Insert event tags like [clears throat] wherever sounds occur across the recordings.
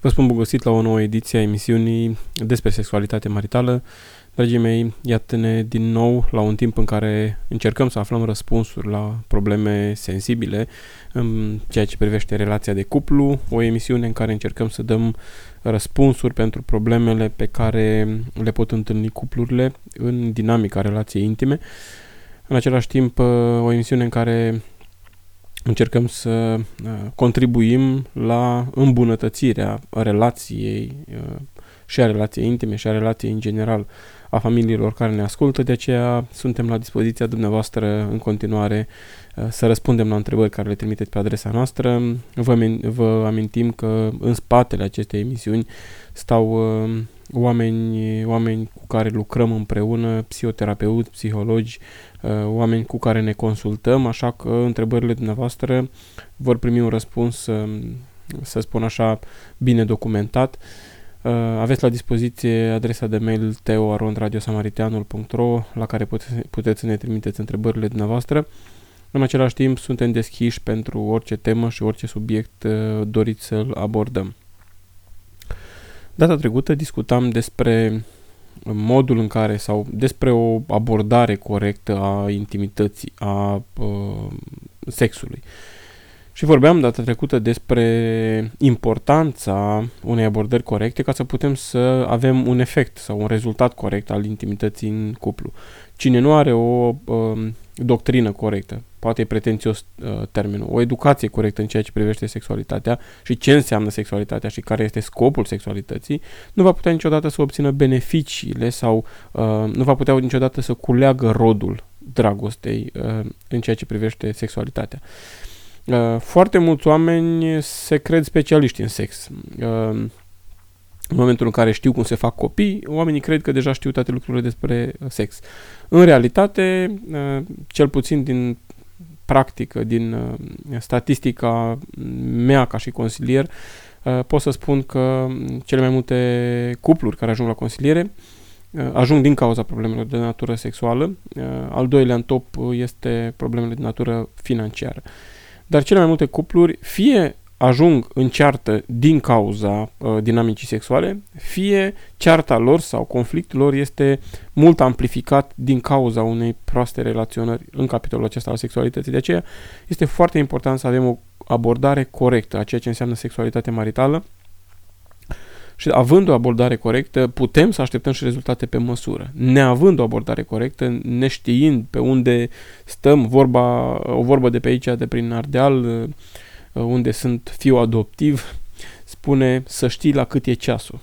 Vă spun bun găsit la o nouă ediție a emisiunii despre sexualitate maritală. Dragii mei, iată-ne din nou la un timp în care încercăm să aflăm răspunsuri la probleme sensibile în ceea ce privește relația de cuplu, o emisiune în care încercăm să dăm răspunsuri pentru problemele pe care le pot întâlni cuplurile în dinamica relației intime. În același timp, o emisiune în care încercăm să uh, contribuim la îmbunătățirea relației uh, și a relației intime și a relației în general a familiilor care ne ascultă, de aceea suntem la dispoziția dumneavoastră în continuare uh, să răspundem la întrebări care le trimiteți pe adresa noastră. Vă, vă amintim că în spatele acestei emisiuni stau oameni, oameni cu care lucrăm împreună, psihoterapeuți, psihologi, uh, oameni cu care ne consultăm, așa că întrebările dumneavoastră vor primi un răspuns, um, să spun așa, bine documentat. Uh, aveți la dispoziție adresa de mail teo.radiosamariteanul.ro la care puteți să ne trimiteți întrebările dumneavoastră. În același timp, suntem deschiși pentru orice temă și orice subiect uh, doriți să-l abordăm. Data trecută discutam despre modul în care sau despre o abordare corectă a intimității, a uh, sexului. Și vorbeam data trecută despre importanța unei abordări corecte ca să putem să avem un efect sau un rezultat corect al intimității în cuplu. Cine nu are o uh, doctrină corectă, poate e pretențios uh, termenul, o educație corectă în ceea ce privește sexualitatea și ce înseamnă sexualitatea și care este scopul sexualității, nu va putea niciodată să obțină beneficiile sau uh, nu va putea niciodată să culeagă rodul dragostei uh, în ceea ce privește sexualitatea. Uh, foarte mulți oameni se cred specialiști în sex. Uh, în momentul în care știu cum se fac copii, oamenii cred că deja știu toate lucrurile despre sex. În realitate, uh, cel puțin din practică, din uh, statistica mea ca și consilier, uh, pot să spun că cele mai multe cupluri care ajung la consiliere ajung din cauza problemelor de natură sexuală. Al doilea în top este problemele de natură financiară. Dar cele mai multe cupluri fie ajung în ceartă din cauza uh, dinamicii sexuale, fie cearta lor sau conflictul lor este mult amplificat din cauza unei proaste relaționări în capitolul acesta al sexualității. De aceea este foarte important să avem o abordare corectă a ceea ce înseamnă sexualitate maritală și având o abordare corectă, putem să așteptăm și rezultate pe măsură. Neavând o abordare corectă, neștiind pe unde stăm, vorba, o vorbă de pe aici, de prin Ardeal, Uh, unde sunt fiu adoptiv, spune să știi la cât e ceasul.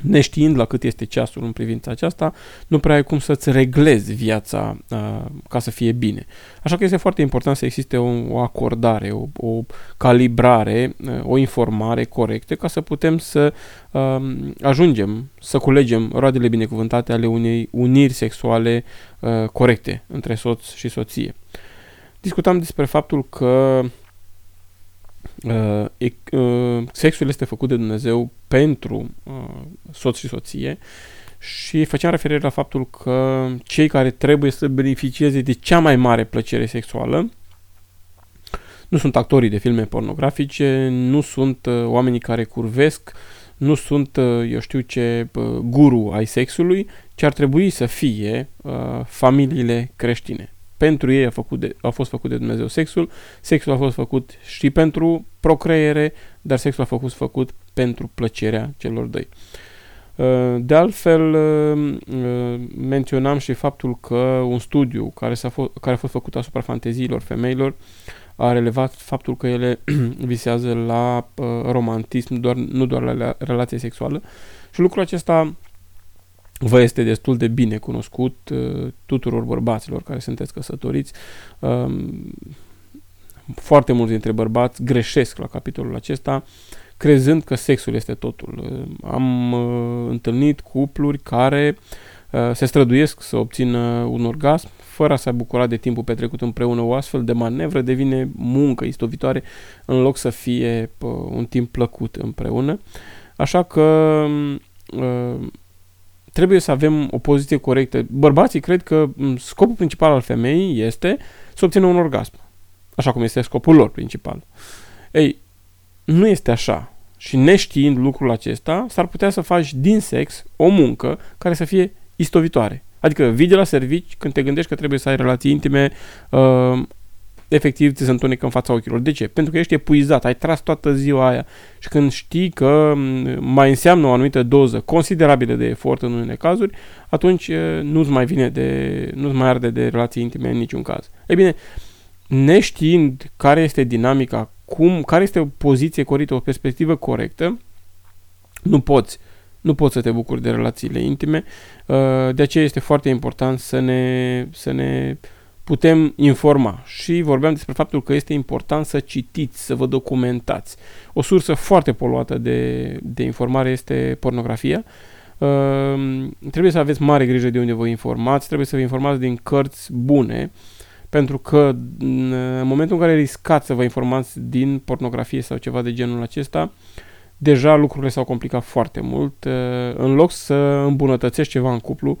Neștiind la cât este ceasul în privința aceasta, nu prea ai cum să-ți reglezi viața uh, ca să fie bine. Așa că este foarte important să existe o, o acordare, o, o calibrare, uh, o informare corectă ca să putem să uh, ajungem să culegem roadele binecuvântate ale unei uniri sexuale uh, corecte între soț și soție. Discutam despre faptul că Uh, e, uh, sexul este făcut de Dumnezeu pentru uh, soț și soție și făceam referire la faptul că cei care trebuie să beneficieze de cea mai mare plăcere sexuală nu sunt actorii de filme pornografice, nu sunt uh, oamenii care curvesc, nu sunt, uh, eu știu ce, uh, guru ai sexului, ci ar trebui să fie uh, familiile creștine pentru ei a, făcut de, a fost făcut de Dumnezeu sexul, sexul a fost făcut și pentru procreere, dar sexul a fost făcut pentru plăcerea celor doi. Uh, de altfel, uh, uh, menționam și faptul că un studiu care, s-a fost, care a fost făcut asupra fanteziilor femeilor a relevat faptul că ele [clears throat] visează la romantism, doar, nu doar la relație sexuală și lucrul acesta vă este destul de bine cunoscut uh, tuturor bărbaților care sunteți căsătoriți. Um, foarte mulți dintre bărbați greșesc la capitolul acesta, crezând că sexul este totul. Uh, am uh, întâlnit cupluri care se străduiesc să obțină un orgasm fără a se bucura de timpul petrecut împreună. O astfel de manevră devine muncă istovitoare în loc să fie un timp plăcut împreună. Așa că trebuie să avem o poziție corectă. Bărbații cred că scopul principal al femeii este să obțină un orgasm, așa cum este scopul lor principal. Ei, nu este așa. și neștiind lucrul acesta, s-ar putea să faci din sex o muncă care să fie istovitoare. Adică vii de la servici când te gândești că trebuie să ai relații intime, uh, efectiv ți se întunecă în fața ochilor. De ce? Pentru că ești epuizat, ai tras toată ziua aia și când știi că mai înseamnă o anumită doză considerabilă de efort în unele cazuri, atunci nu-ți mai vine de, nu-ți mai arde de relații intime în niciun caz. Ei bine, neștiind care este dinamica, cum, care este o poziție corectă, o perspectivă corectă, nu poți nu poți să te bucuri de relațiile intime. De aceea este foarte important să ne, să ne putem informa. Și vorbeam despre faptul că este important să citiți, să vă documentați. O sursă foarte poluată de, de informare este pornografia. Uh, trebuie să aveți mare grijă de unde vă informați, trebuie să vă informați din cărți bune, pentru că în momentul în care riscați să vă informați din pornografie sau ceva de genul acesta, deja lucrurile s-au complicat foarte mult. Uh, în loc să îmbunătățești ceva în cuplu,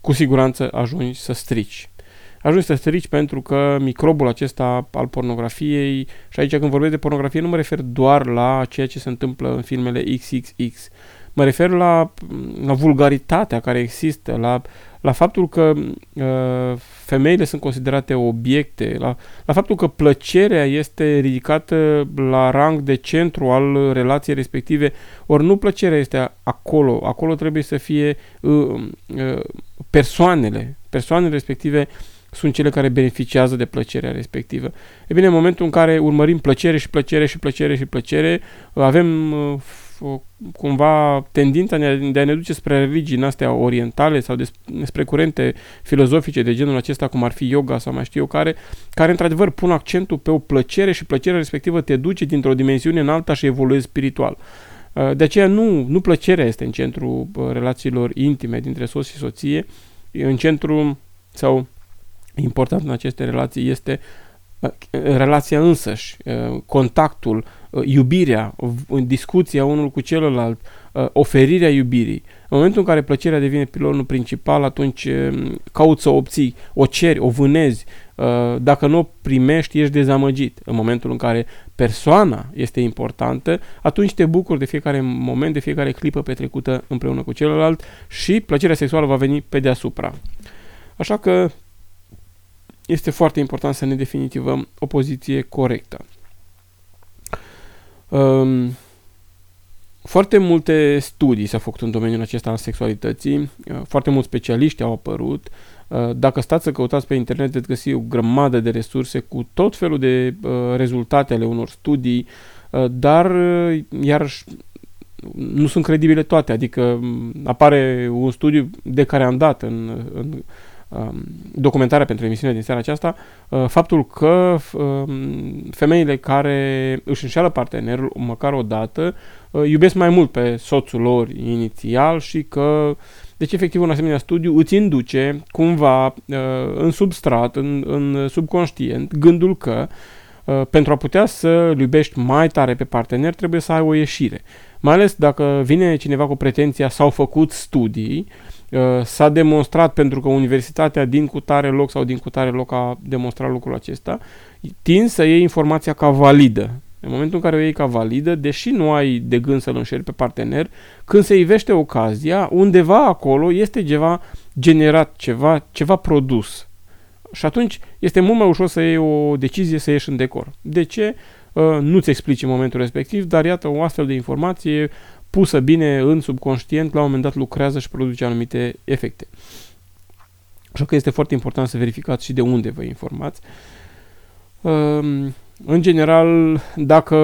cu siguranță ajungi să strici ajungi să strici pentru că microbul acesta al pornografiei, și aici când vorbesc de pornografie nu mă refer doar la ceea ce se întâmplă în filmele XXX, mă refer la, la vulgaritatea care există, la, la faptul că uh, femeile sunt considerate obiecte, la, la faptul că plăcerea este ridicată la rang de centru al relației respective, ori nu plăcerea este acolo, acolo trebuie să fie uh, uh, persoanele, persoanele respective uh, sunt cele care beneficiază de plăcerea respectivă. E bine, în momentul în care urmărim plăcere și plăcere și plăcere și plăcere, avem uh, cumva tendința de a ne duce spre religii astea orientale sau spre curente filozofice de genul acesta, cum ar fi yoga sau mai știu eu care, care într-adevăr pun accentul pe o plăcere și plăcerea respectivă te duce dintr-o dimensiune în alta și evoluezi spiritual. Uh, de aceea nu, nu plăcerea este în centrul uh, relațiilor intime dintre soț și soție, în centru sau important în aceste relații este uh, relația însăși, uh, contactul, uh, iubirea, discuția unul cu celălalt, oferirea iubirii. În momentul în care plăcerea devine pilonul principal, atunci cauți să o obții, o ceri, o vânezi. Dacă nu o primești, ești dezamăgit. În momentul în care persoana este importantă, atunci te bucuri de fiecare moment, de fiecare clipă petrecută împreună cu celălalt și plăcerea sexuală va veni pe deasupra. Așa că este foarte important să ne definitivăm o poziție corectă. Um, foarte multe studii s-au făcut în domeniul acesta al sexualității, uh, foarte mulți specialiști au apărut. Uh, dacă stați să căutați pe internet, veți găsi o grămadă de resurse cu tot felul de uh, rezultate ale unor studii, dar iarăși nu sunt credibile toate, adică apare un studiu de care am dat în, în Um, documentarea pentru emisiunea din seara aceasta, uh, faptul că um, femeile care își înșeală partenerul măcar o dată uh, iubesc mai mult pe soțul lor inițial și că deci, efectiv, un asemenea studiu îți induce cumva uh, în substrat, în, în subconștient, gândul că pentru a putea să iubești mai tare pe partener, trebuie să ai o ieșire. Mai ales dacă vine cineva cu pretenția s-au făcut studii, Uh, s-a demonstrat pentru că universitatea din cutare loc sau din cutare loc a demonstrat lucrul acesta, tin să iei informația ca validă. În momentul în care o iei ca validă, deși nu ai de gând să-l înșeri pe partener, când se ivește ocazia, undeva acolo este ceva generat, ceva, ceva produs. Și atunci este mult mai ușor să iei o decizie să ieși în decor. De ce? Uh, nu-ți explici în momentul respectiv, dar iată o astfel de informație pusă bine în subconștient, la un moment dat lucrează și produce anumite efecte. Așa că este foarte important să verificați și de unde vă informați. Ehm, în general, dacă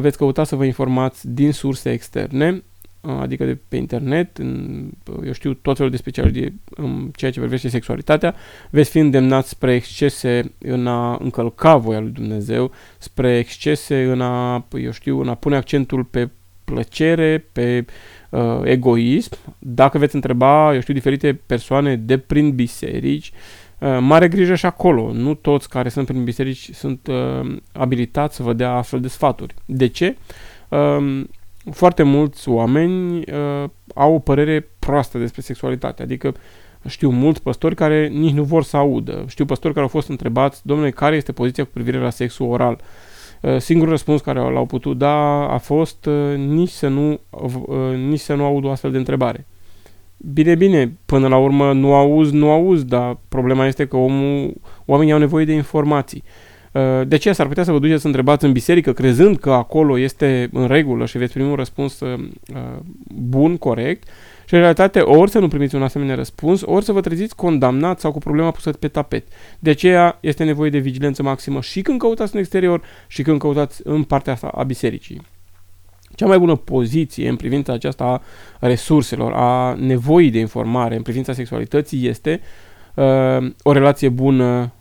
veți căuta să vă informați din surse externe, adică de pe internet, în, eu știu, tot felul de specialiști în ceea ce privește sexualitatea, veți fi îndemnați spre excese în a încălca voia lui Dumnezeu, spre excese în a, eu știu, în a pune accentul pe plăcere, pe uh, egoism. Dacă veți întreba, eu știu, diferite persoane de prin biserici, uh, mare grijă și acolo. Nu toți care sunt prin biserici sunt uh, abilitați să vă dea astfel de sfaturi. De ce? Uh, foarte mulți oameni uh, au o părere proastă despre sexualitate, adică știu mulți păstori care nici nu vor să audă. Știu păstori care au fost întrebați, domnule, care este poziția cu privire la sexul oral? Uh, singurul răspuns care l-au putut da a fost uh, nici să nu, uh, nici să nu aud o astfel de întrebare. Bine, bine, până la urmă nu auzi, nu auzi, dar problema este că omul, oamenii au nevoie de informații. De aceea s-ar putea să vă duceți să întrebați în biserică, crezând că acolo este în regulă și veți primi un răspuns bun, corect, și în realitate, ori să nu primiți un asemenea răspuns, ori să vă treziți condamnat sau cu problema pusă pe tapet. De aceea este nevoie de vigilență maximă și când căutați în exterior și când căutați în partea asta a bisericii. Cea mai bună poziție în privința aceasta a resurselor, a nevoii de informare în privința sexualității este uh, o relație bună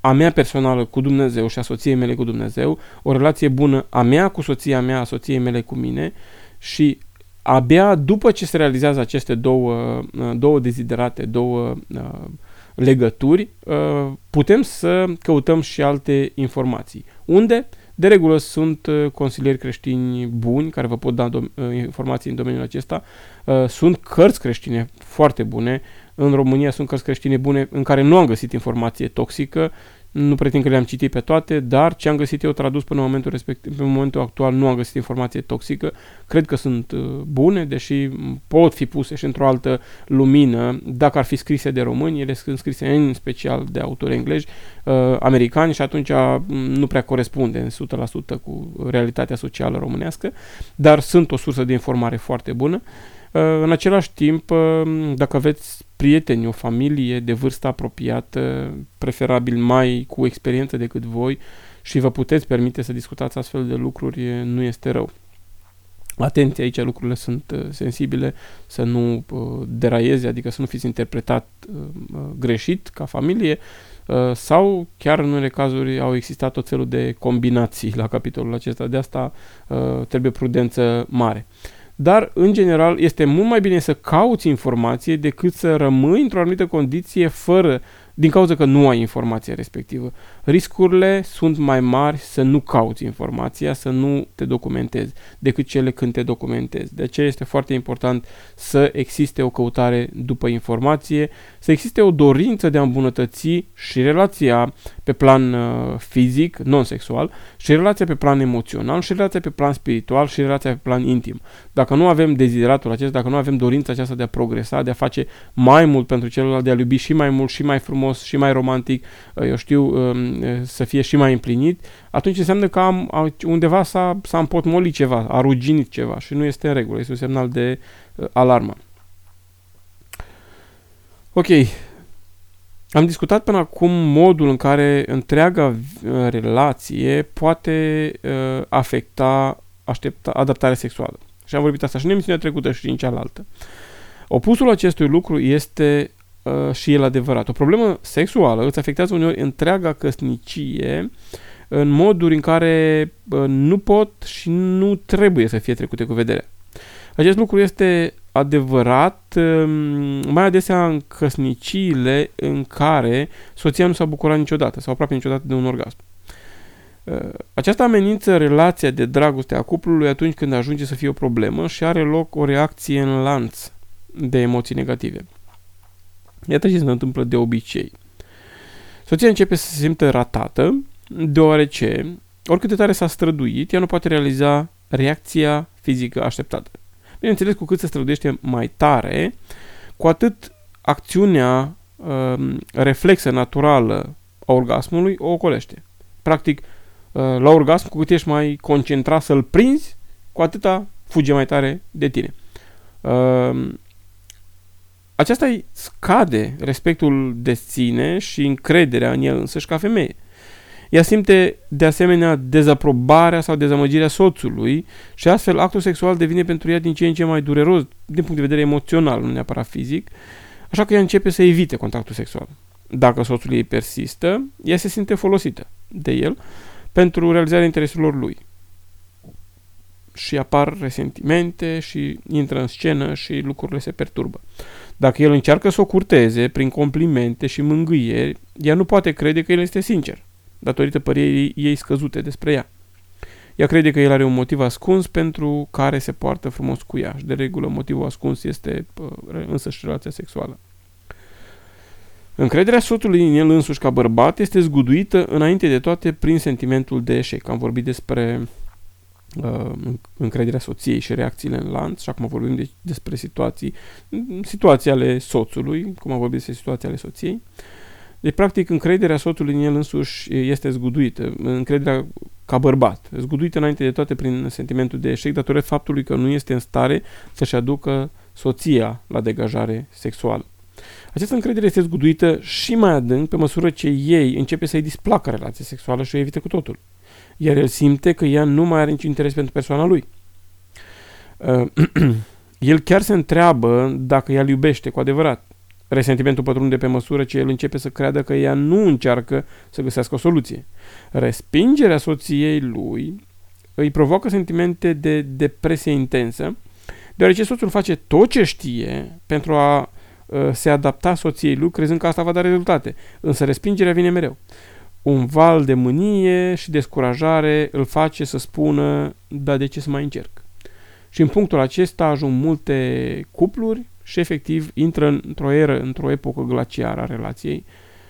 a mea personală cu Dumnezeu și a soției mele cu Dumnezeu, o relație bună a mea cu soția mea, a soției mele cu mine și abia după ce se realizează aceste două, uh, două deziderate, două uh, legături, uh, putem să căutăm și alte informații. Unde? De regulă sunt consilieri creștini buni care vă pot da informații în domeniul acesta. Sunt cărți creștine foarte bune. În România sunt cărți creștine bune în care nu am găsit informație toxică nu pretind că le-am citit pe toate, dar ce am găsit eu tradus până în momentul respectiv, în momentul actual nu am găsit informație toxică. Cred că sunt uh, bune, deși pot fi puse și într-o altă lumină, dacă ar fi scrise de români, ele sunt scrise în special de autori englezi, uh, americani și atunci mm, nu prea corespunde în 100% cu realitatea socială românească, dar sunt o sursă de informare foarte bună. Uh, în același timp, uh, dacă aveți prieteni, o familie de vârstă apropiată, preferabil mai cu experiență decât voi și vă puteți permite să discutați astfel de lucruri, nu este rău. Atenție, aici lucrurile sunt uh, sensibile, să nu deraieze, adică să nu fiți interpretat greșit ca familie sau chiar în unele cazuri au existat tot felul de combinații la capitolul acesta, de asta trebuie prudență mare dar, în general, este mult mai bine să cauți informație decât să rămâi într-o anumită condiție fără din cauza că nu ai informația respectivă. Riscurile sunt mai mari să nu cauți informația, să nu te documentezi, decât cele când te documentezi. De aceea este foarte important să existe o căutare după informație, să existe o dorință de a îmbunătăți și relația pe plan uh, fizic, non-sexual, și relația pe plan emoțional, și relația pe plan spiritual, și relația pe plan intim. Dacă nu avem dezideratul acesta, dacă nu avem dorința aceasta de a progresa, de a face mai mult pentru celălalt, de a iubi și mai mult și mai frumos, frumos și mai romantic, uh, eu știu, um, uh, să fie și mai împlinit, atunci înseamnă că am, undeva s-a, s-a împotmolit ceva, a ruginit ceva și nu este în regulă, este un semnal de uh, alarmă. Ok, am discutat până acum modul în care întreaga relație poate uh, afecta aștepta, adaptarea sexuală. Și am vorbit asta și în emisiunea trecută și în cealaltă. Opusul acestui lucru este uh, și el adevărat. O problemă sexuală îți afectează uneori întreaga căsnicie în moduri în care uh, nu pot și nu trebuie să fie trecute cu vederea. Acest lucru este adevărat um, mai adesea în căsniciile în care soția nu s-a bucurat niciodată sau aproape niciodată de un orgasm. Uh, aceasta amenință relația de dragoste a cuplului atunci când ajunge să fie o problemă și are loc o reacție în lanț de emoții negative. Iată ce se întâmplă de obicei. Soția începe să se simtă ratată, deoarece, oricât de tare s-a străduit, ea nu poate realiza reacția fizică așteptată. Bineînțeles, cu cât se străduiește mai tare, cu atât acțiunea uh, reflexă naturală a orgasmului o ocolește. Practic, uh, la orgasm, cu cât ești mai concentrat să-l prinzi, cu atâta fuge mai tare de tine. Uh, aceasta îi scade respectul de sine și încrederea în el însăși ca femeie. Ea simte de asemenea dezaprobarea sau dezamăgirea soțului și astfel actul sexual devine pentru ea din ce în ce mai dureros din punct de vedere emoțional, nu neapărat fizic, așa că ea începe să evite contactul sexual. Dacă soțul ei persistă, ea se simte folosită de el pentru realizarea intereselor lui. Și apar resentimente și intră în scenă și lucrurile se perturbă. Dacă el încearcă să o curteze prin complimente și mângâieri, ea nu poate crede că el este sincer, datorită părierii ei scăzute despre ea. Ea crede că el are un motiv ascuns pentru care se poartă frumos cu ea și de regulă motivul ascuns este însăși relația sexuală. Încrederea soțului în el însuși ca bărbat este zguduită înainte de toate prin sentimentul de eșec. Am vorbit despre uh, încrederea soției și reacțiile în lanț și acum vorbim de, despre situații, situații ale soțului, cum am vorbit despre situații ale soției. Deci, practic, încrederea soțului în el însuși este zguduită, încrederea ca bărbat, zguduită înainte de toate prin sentimentul de eșec, datorită faptului că nu este în stare să-și aducă soția la degajare sexuală. Această încredere este zguduită și mai adânc pe măsură ce ei începe să-i displacă relația sexuală și o evite cu totul. Iar el simte că ea nu mai are niciun interes pentru persoana lui. Uh, [clears throat] el chiar se întreabă dacă ea îl iubește cu adevărat. Resentimentul pătrunde pe măsură ce el începe să creadă că ea nu încearcă să găsească o soluție. Respingerea soției lui îi provoacă sentimente de depresie intensă, deoarece soțul face tot ce știe pentru a uh, se adapta soției lui, crezând că asta va da rezultate. Însă respingerea vine mereu. Un val de mânie și descurajare îl face să spună, da, de ce să mai încerc? Și în punctul acesta ajung multe cupluri și efectiv intră într-o eră, într-o epocă glaciară a relației,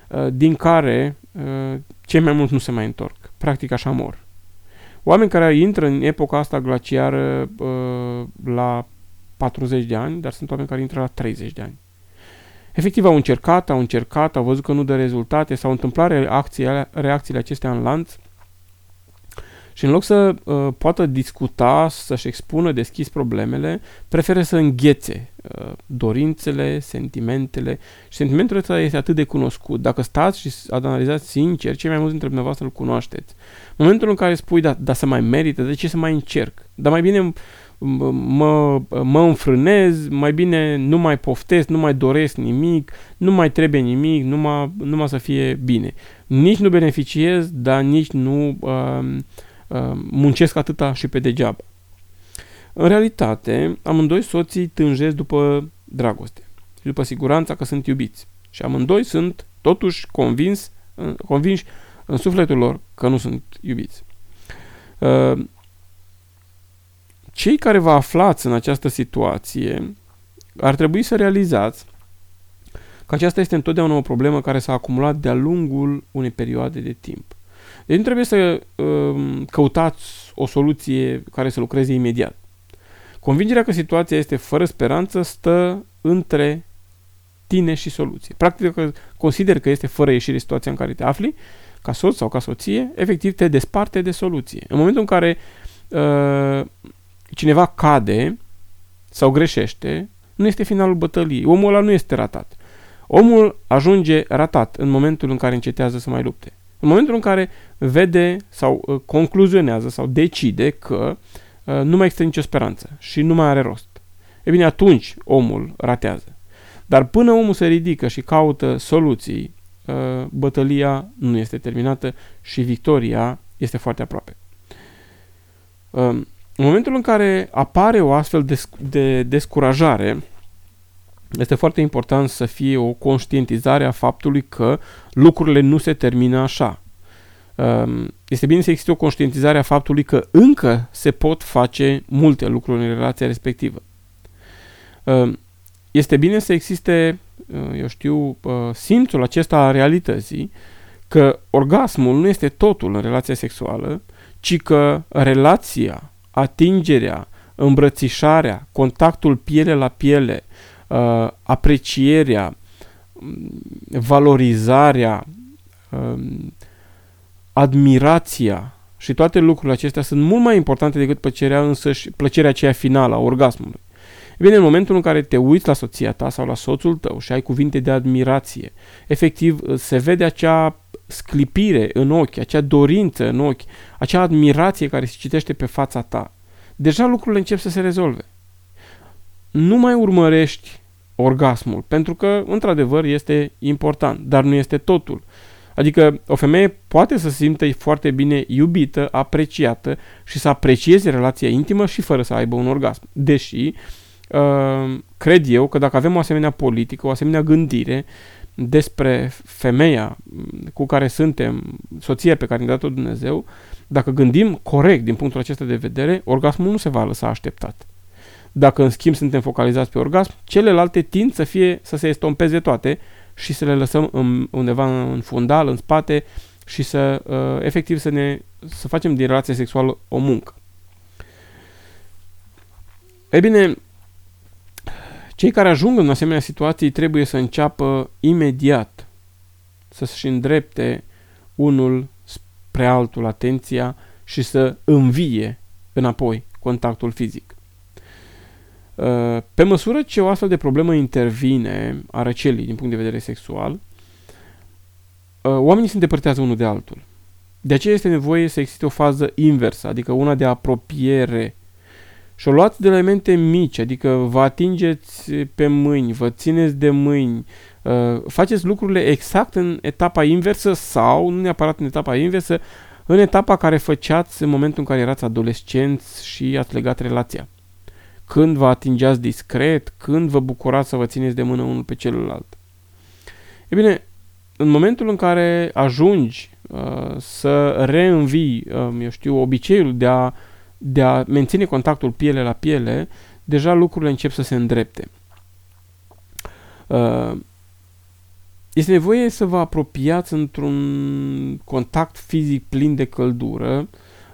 uh, din care uh, cei mai mulți nu se mai întorc. Practic așa mor. Oameni care intră în epoca asta glaciară uh, la 40 de ani, dar sunt oameni care intră la 30 de ani. Efectiv au încercat, au încercat, au văzut că nu dă rezultate, s-au întâmplat reacțiile, reacțiile acestea în lanț și în loc să uh, poată discuta, să-și expună deschis problemele, preferă să înghețe uh, dorințele, sentimentele și sentimentul ăsta este atât de cunoscut. Dacă stați și analizați sincer, cei mai mulți dintre dumneavoastră îl cunoașteți. În momentul în care spui, da, da, să mai merită, de ce să mai încerc? Dar mai bine mă, mă înfrânez, mai bine nu mai poftesc, nu mai doresc nimic, nu mai trebuie nimic, numai, numai să fie bine. Nici nu beneficiez, dar nici nu uh, uh, muncesc atâta și pe degeaba. În realitate, amândoi soții tânjesc după dragoste și după siguranța că sunt iubiți. Și amândoi sunt totuși convins, convinși în sufletul lor că nu sunt iubiți. Uh, cei care vă aflați în această situație ar trebui să realizați că aceasta este întotdeauna o problemă care s-a acumulat de-a lungul unei perioade de timp. Deci nu trebuie să uh, căutați o soluție care să lucreze imediat. Convingerea că situația este fără speranță stă între tine și soluție. Practic, că consider că este fără ieșire situația în care te afli, ca soț sau ca soție, efectiv te desparte de soluție. În momentul în care uh, cineva cade sau greșește, nu este finalul bătăliei. Omul ăla nu este ratat. Omul ajunge ratat în momentul în care încetează să mai lupte. În momentul în care vede sau uh, concluzionează sau decide că uh, nu mai există nicio speranță și nu mai are rost. E bine, atunci omul ratează. Dar până omul se ridică și caută soluții, uh, bătălia nu este terminată și victoria este foarte aproape. Uh, în momentul în care apare o astfel de, de descurajare, este foarte important să fie o conștientizare a faptului că lucrurile nu se termină așa. Um, este bine să existe o conștientizare a faptului că încă se pot face multe lucruri în relația respectivă. Um, este bine să existe, uh, eu știu, uh, simțul acesta a realității că orgasmul nu este totul în relația sexuală, ci că relația atingerea, îmbrățișarea, contactul piele la piele, uh, aprecierea, mm, valorizarea, uh, admirația și toate lucrurile acestea sunt mult mai importante decât plăcerea însăși, plăcerea aceea finală a orgasmului. E bine, în momentul în care te uiți la soția ta sau la soțul tău și ai cuvinte de admirație, efectiv se vede acea sclipire în ochi, acea dorință în ochi, acea admirație care se citește pe fața ta, deja lucrurile încep să se rezolve. Nu mai urmărești orgasmul, pentru că, într-adevăr, este important, dar nu este totul. Adică o femeie poate să se simtă foarte bine iubită, apreciată și să aprecieze relația intimă și fără să aibă un orgasm. Deși, uh, cred eu că dacă avem o asemenea politică, o asemenea gândire, despre femeia cu care suntem, soția pe care ne-a dat-o Dumnezeu, dacă gândim corect din punctul acesta de vedere, orgasmul nu se va lăsa așteptat. Dacă în schimb suntem focalizați pe orgasm, celelalte tind să fie să se estompeze toate și să le lăsăm în, undeva în fundal, în spate și să, uh, efectiv, să, ne, să facem din relația sexuală o muncă. E bine, cei care ajung în asemenea situații trebuie să înceapă imediat să-și îndrepte unul spre altul atenția și să învie înapoi contactul fizic. Uh, pe măsură ce o astfel de problemă intervine a răcelii din punct de vedere sexual, uh, oamenii se îndepărtează unul de altul. De aceea este nevoie să existe o fază inversă, adică una de apropiere. Și o luați de la elemente mici, adică vă atingeți pe mâini, vă țineți de mâini, uh, faceți lucrurile exact în etapa inversă sau, nu neapărat în etapa inversă, în etapa care făceați în momentul în care erați adolescenți și ați legat relația. Când vă atingeați discret, când vă bucurați să vă țineți de mână unul pe celălalt. E bine, în momentul în care ajungi uh, să reînvii, uh, eu știu, obiceiul de a, de a menține contactul piele la piele, deja lucrurile încep să se îndrepte. Uh, este nevoie să vă apropiați într-un contact fizic plin de căldură,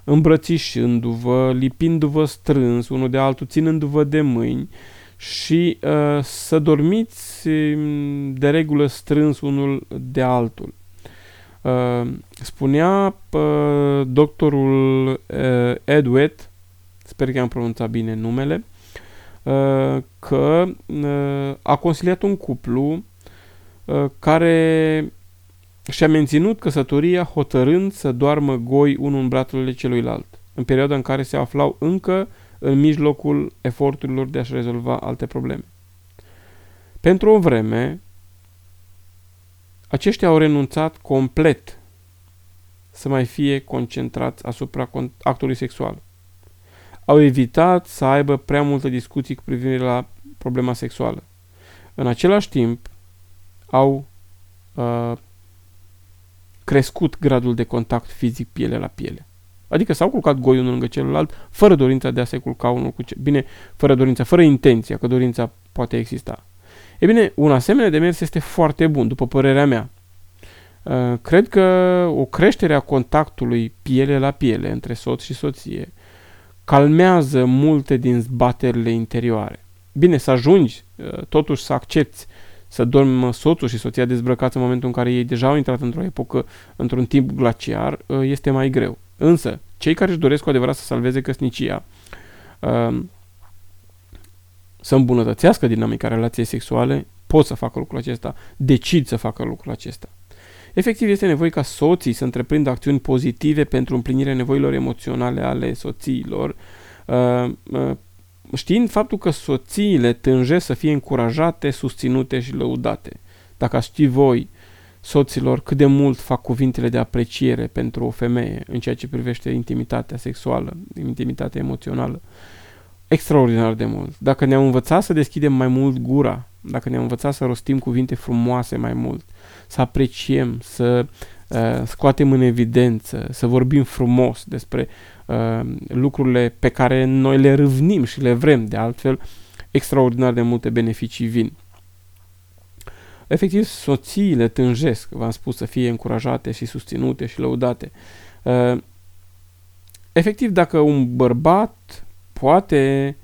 îmbrățișându-vă, lipindu-vă strâns unul de altul, ținându-vă de mâini și uh, să dormiți mm, de regulă strâns unul de altul. Uh, spunea uh, doctorul uh, Edwet, sper că am pronunțat bine numele, uh, că uh, a consiliat un cuplu Uh, care și-a menținut căsătoria hotărând să doarmă goi unul în brațele celuilalt, în perioada în care se aflau încă în mijlocul eforturilor de a-și rezolva alte probleme. Pentru o vreme, aceștia au renunțat complet să mai fie concentrați asupra actului sexual. Au evitat să aibă prea multe discuții cu privire la problema sexuală. În același timp, au uh, crescut gradul de contact fizic piele la piele. Adică s-au culcat goi unul lângă celălalt, fără dorința de a se culca unul cu ce... Bine, fără dorința, fără intenția, că dorința poate exista. E bine, un asemenea demers este foarte bun, după părerea mea. Uh, cred că o creștere a contactului piele la piele între soț și soție calmează multe din zbaterile interioare. Bine, să ajungi uh, totuși să accepti să dorm soțul și soția dezbrăcați în momentul în care ei deja au intrat într-o epocă, într-un timp glaciar, uh, este mai greu. Însă, cei care își doresc cu adevărat să salveze căsnicia, um, să îmbunătățească dinamica relației sexuale, pot să facă lucrul acesta, decid să facă lucrul acesta. Efectiv, este nevoie ca soții să întreprindă acțiuni pozitive pentru împlinirea nevoilor emoționale ale soțiilor, uh, uh, știind faptul că soțiile tânjesc să fie încurajate, susținute și lăudate. Dacă ști voi, soților, cât de mult fac cuvintele de apreciere pentru o femeie în ceea ce privește intimitatea sexuală, intimitatea emoțională, extraordinar de mult. Dacă ne-am învățat să deschidem mai mult gura, dacă ne-am învățat să rostim cuvinte frumoase mai mult, să apreciem, să uh, scoatem în evidență, să vorbim frumos despre uh, lucrurile pe care noi le râvnim și le vrem, de altfel, extraordinar de multe beneficii vin. Efectiv, soțiile tânjesc, v-am spus, să fie încurajate și susținute și lăudate. Uh, efectiv, dacă un bărbat poate uh,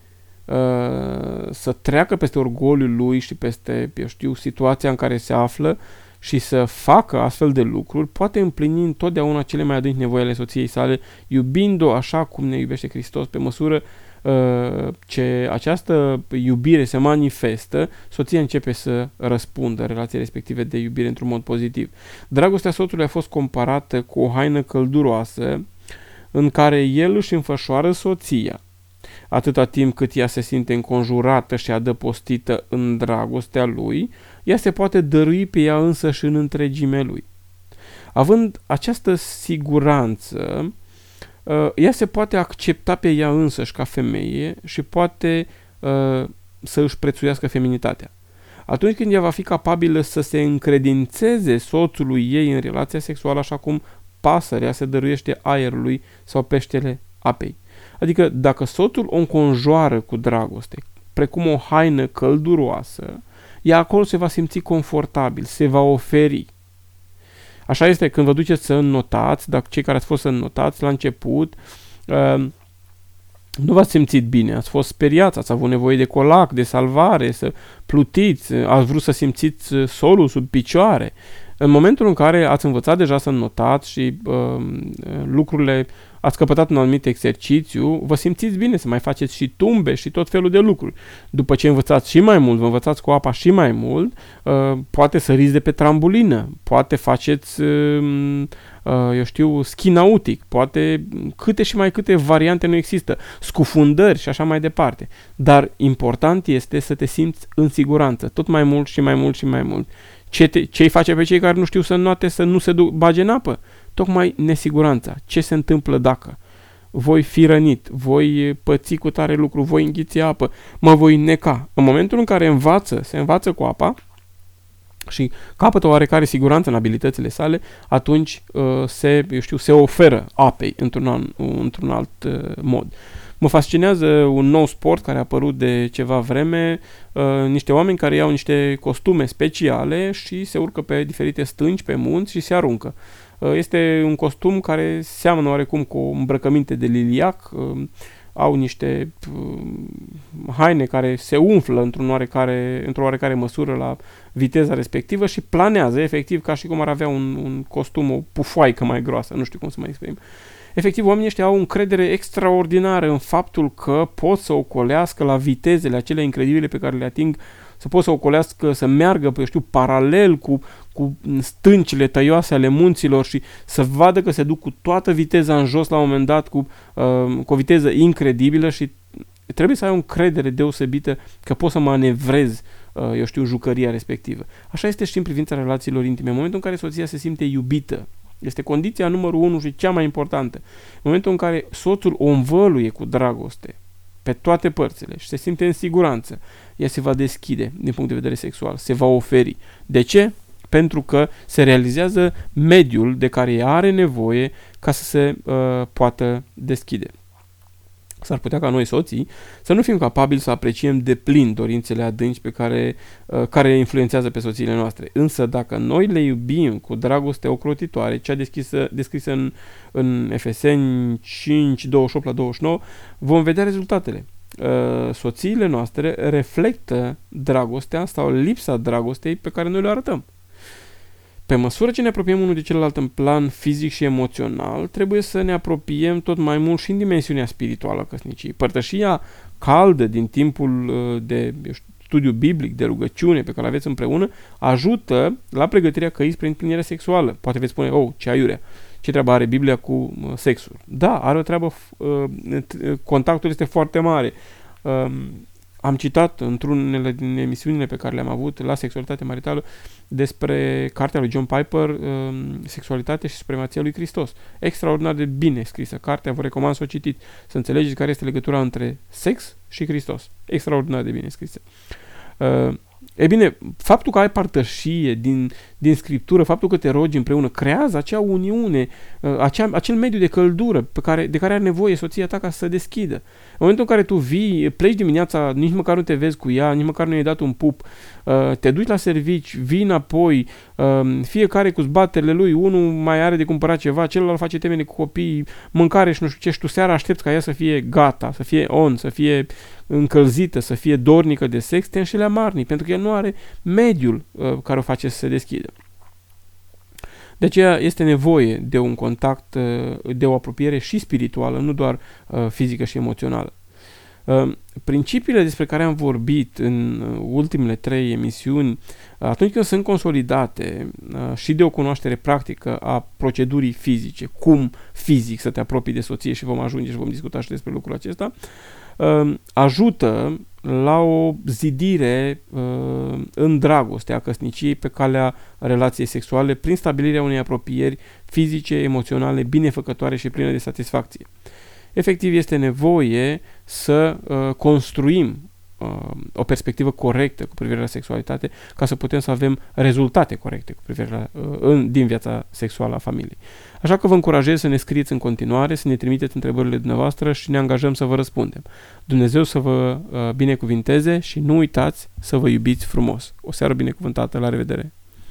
să treacă peste orgoliul lui și peste, eu știu, situația în care se află și să facă astfel de lucruri, poate împlini întotdeauna cele mai adânci nevoi ale soției sale, iubind-o așa cum ne iubește Hristos, pe măsură uh, ce această iubire se manifestă, soția începe să răspundă relației respective de iubire într-un mod pozitiv. Dragostea soțului a fost comparată cu o haină călduroasă în care el își înfășoară soția atâta timp cât ea se simte înconjurată și adăpostită în dragostea lui, ea se poate dărui pe ea însă și în întregime lui. Având această siguranță, uh, ea se poate accepta pe ea însăși ca femeie și poate uh, să își prețuiască feminitatea. Atunci când ea va fi capabilă să se încredințeze soțului ei în relația sexuală așa cum pasărea se dăruiește aerului sau peștele apei. Adică dacă soțul o înconjoară cu dragoste, precum o haină călduroasă, ea acolo se va simți confortabil, se va oferi. Așa este când vă duceți să înnotați, dacă cei care ați fost să înnotați la început, uh, nu v-ați simțit bine, ați fost speriați, ați avut nevoie de colac, de salvare, să plutiți, ați vrut să simțiți solul sub picioare. În momentul în care ați învățat deja să notați și uh, lucrurile, ați căpătat un anumit exercițiu, vă simțiți bine să mai faceți și tumbe și tot felul de lucruri. După ce învățați și mai mult, vă învățați cu apa și mai mult, uh, poate săriți de pe trambulină, poate faceți, uh, uh, eu știu, schi nautic, poate câte și mai câte variante nu există, scufundări și așa mai departe. Dar important este să te simți în siguranță, tot mai mult și mai mult și mai mult. Ce, te, ce îi face pe cei care nu știu să noate să nu se duc, bage în apă? Tocmai nesiguranța. Ce se întâmplă dacă? Voi fi rănit, voi păți cu tare lucru, voi înghiți apă, mă voi neca. În momentul în care învață, se învață cu apa și capătă oarecare siguranță în abilitățile sale, atunci uh, se, eu știu, se oferă apei într-un, într-un alt uh, mod. Mă fascinează un nou sport care a apărut de ceva vreme, uh, niște oameni care iau niște costume speciale și se urcă pe diferite stânci, pe munți și se aruncă. Uh, este un costum care seamănă oarecum cu o îmbrăcăminte de liliac, uh, au niște uh, haine care se umflă într-un oarecare, într-o oarecare măsură la viteza respectivă și planează efectiv ca și cum ar avea un, un costum, o pufoaică mai groasă, nu știu cum să mă exprim. Uh, efectiv oamenii ăștia au încredere extraordinară în faptul că pot să ocolească la vitezele acelea incredibile pe care le ating, să pot să ocolească, să meargă, eu știu, paralel cu, cu stâncile tăioase ale munților și să vadă că se duc cu toată viteza în jos la un moment dat, cu, uh, cu o viteză incredibilă și trebuie să ai o încredere deosebită că poți să manevrezi, uh, eu știu, jucăria respectivă. Așa este și în privința relațiilor intime. În momentul în care soția se simte iubită, este condiția numărul unu și cea mai importantă. În momentul în care soțul o învăluie cu dragoste pe toate părțile și se simte în siguranță, ea se va deschide din punct de vedere sexual, se va oferi. De ce? Pentru că se realizează mediul de care ea are nevoie ca să se uh, poată deschide. S-ar putea ca noi soții să nu fim capabili să apreciem de plin dorințele adânci pe care, uh, care influențează pe soțiile noastre. Însă dacă noi le iubim cu dragoste ocrotitoare, cea deschisă, descrisă în, în Efeseni 5, 28 la 29, vom vedea rezultatele. Uh, soțiile noastre reflectă dragostea sau lipsa dragostei pe care noi le arătăm. Pe măsură ce ne apropiem unul de celălalt în plan fizic și emoțional, trebuie să ne apropiem tot mai mult și în dimensiunea spirituală a căsniciei. Părtășia caldă din timpul uh, de eu știu, studiu biblic, de rugăciune pe care aveți împreună, ajută la pregătirea căii spre împlinirea sexuală. Poate veți spune, oh, ce aiurea, ce treabă are Biblia cu uh, sexul? Da, are o treabă, uh, contactul este foarte mare. Um, am citat într-unele din emisiunile pe care le-am avut la sexualitate maritală despre cartea lui John Piper, um, Sexualitate și supremația lui Hristos. Extraordinar de bine scrisă cartea, vă recomand să o citiți, să înțelegeți care este legătura între sex și Hristos. Extraordinar de bine scrisă. Uh, E bine, faptul că ai partășie din, din scriptură, faptul că te rogi împreună, creează acea uniune, uh, acea, acel mediu de căldură pe care, de care are nevoie soția ta ca să se deschidă. În momentul în care tu vii, pleci dimineața, nici măcar nu te vezi cu ea, nici măcar nu i-ai dat un pup, uh, te duci la servici, vii înapoi, uh, fiecare cu zbaterile lui, unul mai are de cumpărat ceva, celălalt face temele cu copii, mâncare și nu știu ce, și tu seara aștepți ca ea să fie gata, să fie on, să fie încălzită, să fie dornică de sex, te înșelea marnic, pentru că el nu are mediul uh, care o face să se deschidă. De aceea este nevoie de un contact, uh, de o apropiere și spirituală, nu doar uh, fizică și emoțională. Uh, principiile despre care am vorbit în uh, ultimele trei emisiuni, atunci când sunt consolidate uh, și de o cunoaștere practică a procedurii fizice, cum fizic să te apropii de soție și vom ajunge și vom discuta și despre lucrul acesta, Um, ajută la o zidire uh, în dragoste a căsniciei pe calea relației sexuale prin stabilirea unei apropieri fizice, emoționale, binefăcătoare și pline de satisfacție. Efectiv, este nevoie să uh, construim uh, o perspectivă corectă cu privire la sexualitate ca să putem să avem rezultate corecte cu privire la, uh, în, din viața sexuală a familiei. Așa că vă încurajez să ne scrieți în continuare, să ne trimiteți întrebările dumneavoastră și ne angajăm să vă răspundem. Dumnezeu să vă uh, binecuvinteze și nu uitați să vă iubiți frumos. O seară binecuvântată, la revedere!